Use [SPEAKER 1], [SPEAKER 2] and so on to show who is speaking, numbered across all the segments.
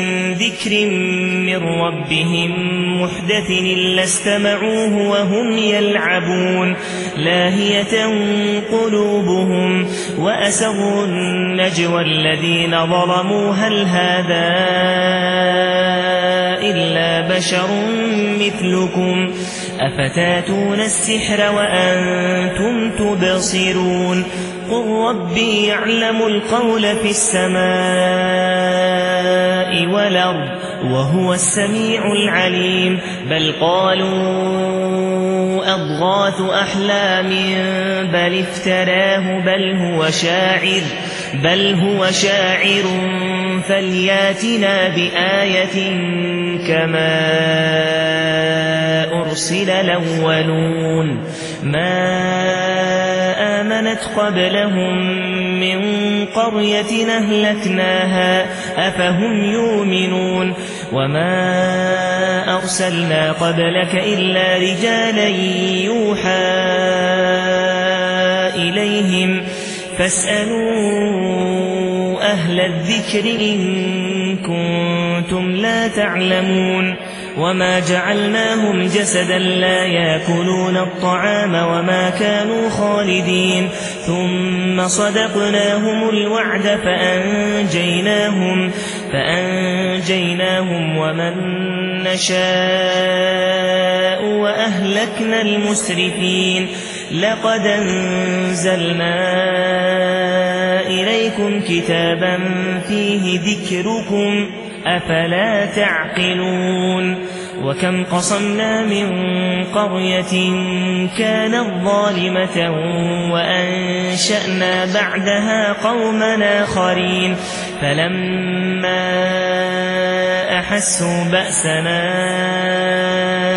[SPEAKER 1] من ذكر من ربهم محدث الا استمعوه وهم يلعبون لاهية قلوبهم وأسروا النجوى الذين ظلموا هل هذا إلا بشر مثلكم أفتاتون السحر وأنتم تبصرون قل ربي يعلم القول في السماء والأرض وهو السميع العليم بل قالوا أضغاث أحلام بل افتراه بل هو شاعر بل هو شاعر فلياتنا بآية كما أرسل الأولون ما آمنت قبلهم من قرية اهلكناها أفهم يؤمنون وما أرسلنا قبلك إلا رجالا يوحى إليهم فاسألوا أهل الذكر إن كنتم لا تعلمون وما جعلناهم جسدا لا ياكلون الطعام وما كانوا خالدين ثم صدقناهم الوعد فأنجيناهم, فانجيناهم ومن نشاء وأهلكنا المسرفين لقد انزلنا إليكم كتابا فيه ذكركم أفلا تعقلون وكم قصمنا من قرية كانت ظالمة وأنشأنا بعدها قوما آخرين فلما أحسوا بأسنا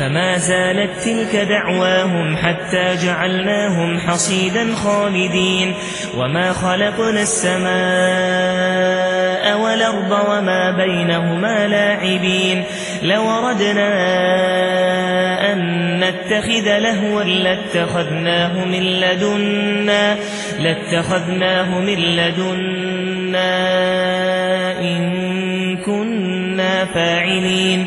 [SPEAKER 1] فما زالت تلك دعواهم حتى جعلناهم حصيدا خالدين وما خلقنا السماء والأرض وما بينهما لاعبين لوردنا أن نتخذ لهوا لاتخذناه من لدنا, لاتخذناه من لدنا إن كنا فاعلين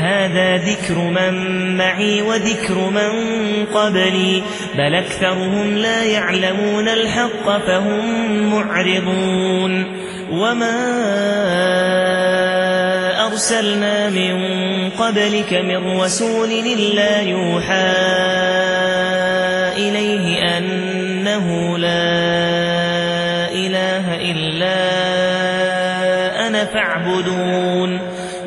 [SPEAKER 1] هذا ذكر من معي وذكر من قبلي بل أكثرهم لا يعلمون الحق فهم معرضون وما أرسلنا من قبلك من رسول الا يوحى إليه أنه لا إله إلا أنا فاعبدون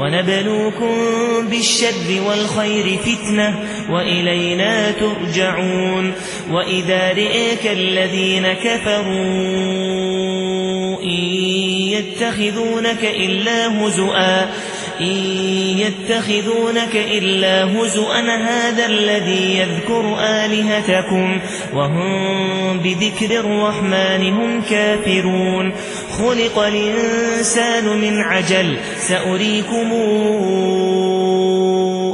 [SPEAKER 1] ونبلوكم بالشر والخير فتنة وإلينا ترجعون وإذا رئيك الذين كفروا إن يتخذونك إلا هزؤا إن يتخذونك إلا هزوا هذا الذي يذكر آلهتكم وهم بذكر الرحمن هم كافرون خلق الإنسان من عجل سأريكم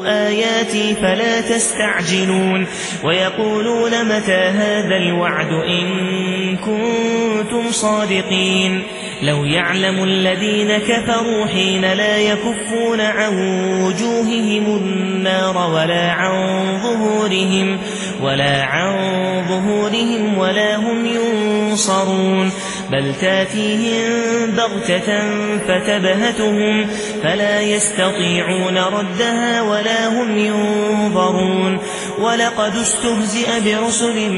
[SPEAKER 1] آياتي فلا تستعجلون ويقولون متى هذا الوعد إن كنتم صادقين لو يعلم الذين كفروا حين لا يكفون عن وجوههم النار ولا عن ظهورهم ولا عن ظهورهم ولا هم ينصرون بل تاتيهم بغتة فتبهتهم فلا يستطيعون ردها ولا هم ينظرون ولقد استهزئ برسل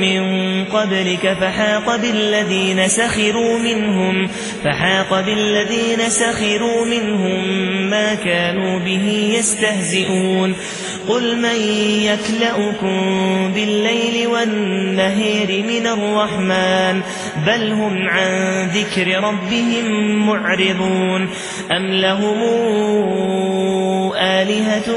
[SPEAKER 1] من قبلك فحاق بالذين سخروا منهم, فحاق بالذين سخروا منهم ما كانوا به يستهزئون قل من يكلأكم بالليل والنهير من الرحمن بل هم عن ذكر ربهم معرضون أم لهم آلهة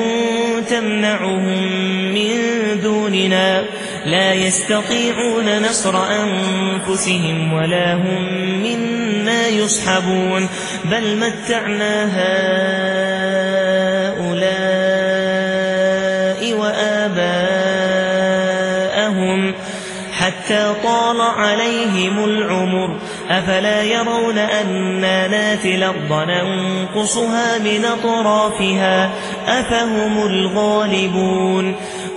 [SPEAKER 1] تمنعهم من دوننا لا يستطيعون نصر أنفسهم ولا هم منا يصحبون بل متعنا هؤلاء وآباءهم حتى طال عليهم العمر أفلا يرون أنا ناتي الارض ننقصها من اطرافها أفهم الغالبون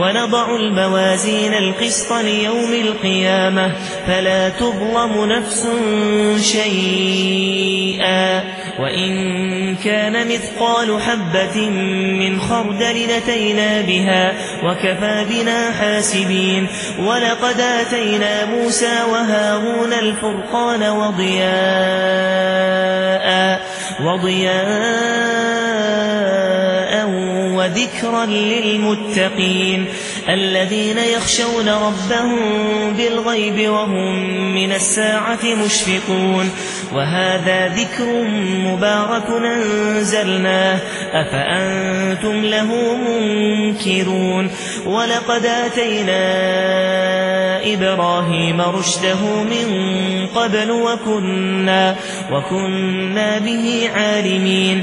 [SPEAKER 1] ونضع الموازين القسط ليوم القيامة فلا تظلم نفس شيئا وإن كان مثقال حبة من خردل نتينا بها وكفى بنا حاسبين ولقد اتينا موسى وهارون الفرقان وضياء وضياء وذكرا للمتقين الذين يخشون ربهم بالغيب وهم من الساعة مشفقون وهذا ذكر مبارك انزلناه أفأنتم له منكرون ولقد اتينا إبراهيم رشده من قبل وكنا, وكنا به عالمين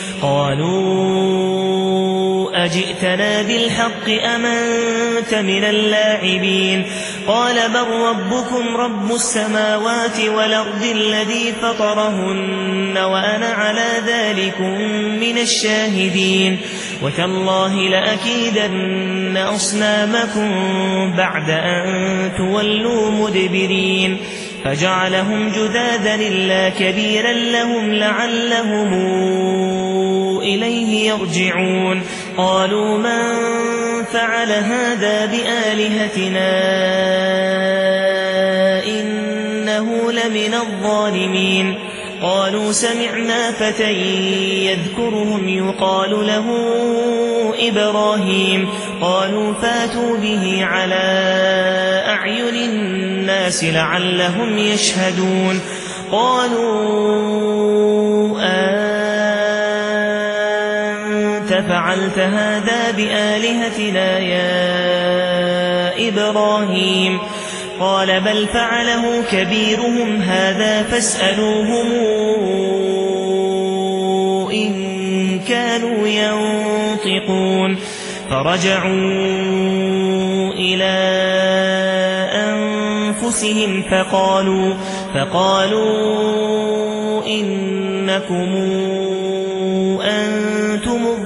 [SPEAKER 1] قالوا أجئتنا بالحق أم انت من اللاعبين قال بل ربكم رب السماوات والأرض الذي فطرهن وأنا على ذلكم من الشاهدين وتالله لاكيدن أصنامكم بعد أن تولوا مدبرين فجعلهم جذاذا الا كبيرا لهم لعلهم إليه يرجعون قالوا من فعل هذا بآلهتنا إنه لمن الظالمين قالوا سمعنا فتى يذكرهم يقال له إبراهيم قالوا فاتوا به على أعين الناس لعلهم يشهدون قالوا آه فعلت هذا بآلهتنا يا إبراهيم قال بل فعله كبيرهم هذا فاسألوهم إن كانوا ينطقون فرجعوا إلى أنفسهم فقالوا, فقالوا إنكم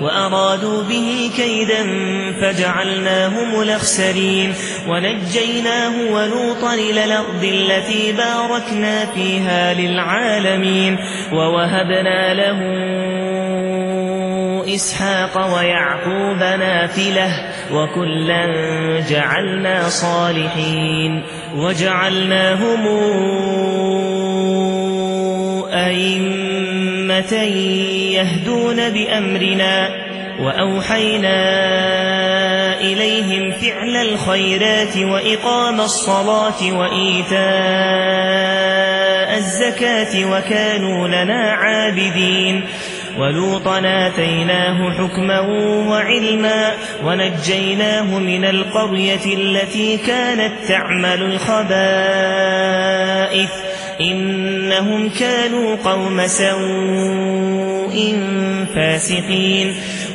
[SPEAKER 1] وأرادوا به كيدا فجعلناهم الاخسرين ونجيناه ولوطا الى الارض التي باركنا فيها للعالمين ووهبنا له إسحاق ويعقوب نافلة وكلا جعلنا صالحين وجعلناهم أئمة أمة يهدون بأمرنا وأوحينا إليهم فعل الخيرات وإقام الصلاة وإيتاء الزكاة وكانوا لنا عابدين ولوطا اتيناه حكما وعلما ونجيناه من القرية التي كانت تعمل الخبائث إنهم كانوا قوم سوء فاسقين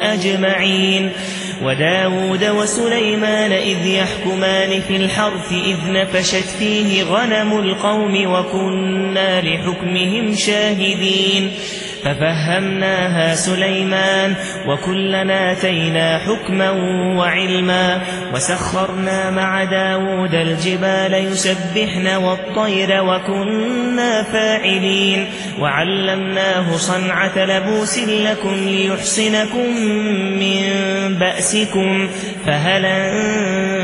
[SPEAKER 1] أجمعين وداود وسليمان إذ يحكمان في الحرث إذ نفشت فيه غنم القوم وكنا لحكمهم شاهدين ففهمناها سليمان وكلنا اتينا حكما وعلما وسخرنا مع داود الجبال يسبحن والطير وكنا فاعلين وعلمناه صنعة لبوس لكم ليحصنكم من بأسكم فهلا انتم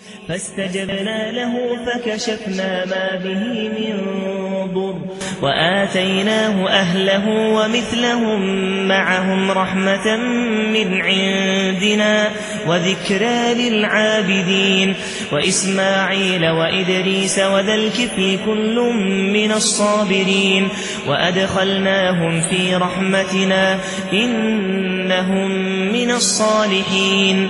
[SPEAKER 1] فاستجبنا له فكشفنا ما به من ضر واتيناه أهله ومثلهم معهم رحمة من عندنا وذكرى للعابدين وإسماعيل وإدريس وذا الكفل كل من الصابرين وأدخلناهم في رحمتنا إنهم من الصالحين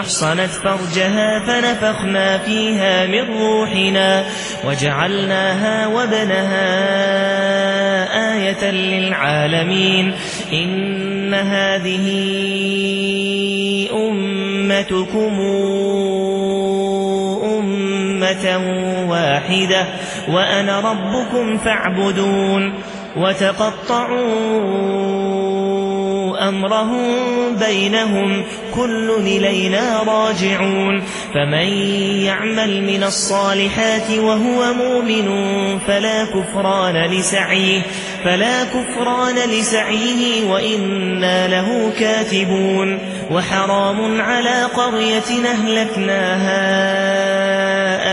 [SPEAKER 1] أحصنت فرجها فنفخنا فيها من روحنا وجعلناها وبنها آية للعالمين إن هذه أمتكم أمة واحدة وأنا ربكم فاعبدون وتقطعوا أمرهم بينهم كل إلينا راجعون فمن يعمل من الصالحات وهو مؤمن فلا كفران لسعيه, فلا كفران لسعيه وإنا له كاتبون وحرام على قرية أهلكناها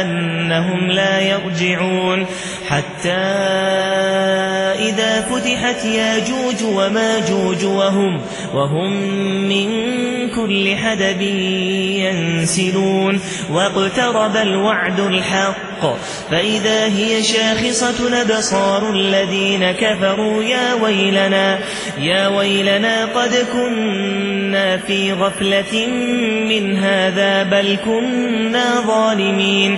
[SPEAKER 1] أنهم لا يرجعون حتى إذا فتحت ياجوج وماجوج وهم, وهم من كل حدب ينسلون واقترب الوعد الحق فإذا هي شاخصة ابصار الذين كفروا يا ويلنا, يا ويلنا قد كنا في غفلة من هذا بل كنا ظالمين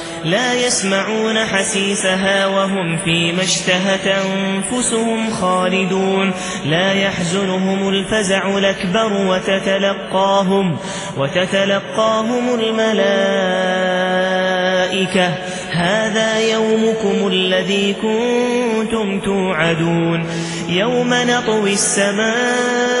[SPEAKER 1] لا يسمعون حسيسها وهم فيما اشتهت انفسهم خالدون لا يحزنهم الفزع الأكبر وتتلقاهم, وتتلقاهم الملائكة هذا يومكم الذي كنتم توعدون يوم نطوي السماء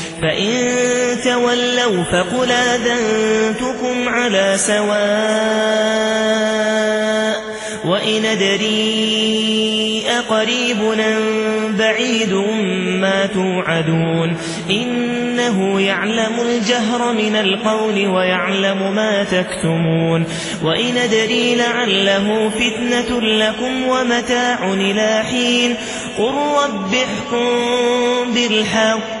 [SPEAKER 1] فإن تولوا فقل آذنتكم على سواء وإن ادري اقريب ام بعيد ما توعدون إنه يعلم الجهر من القول ويعلم ما تكتمون وإن ادري لعله فتنة لكم ومتاع إلى حين قل رب احكم بالحق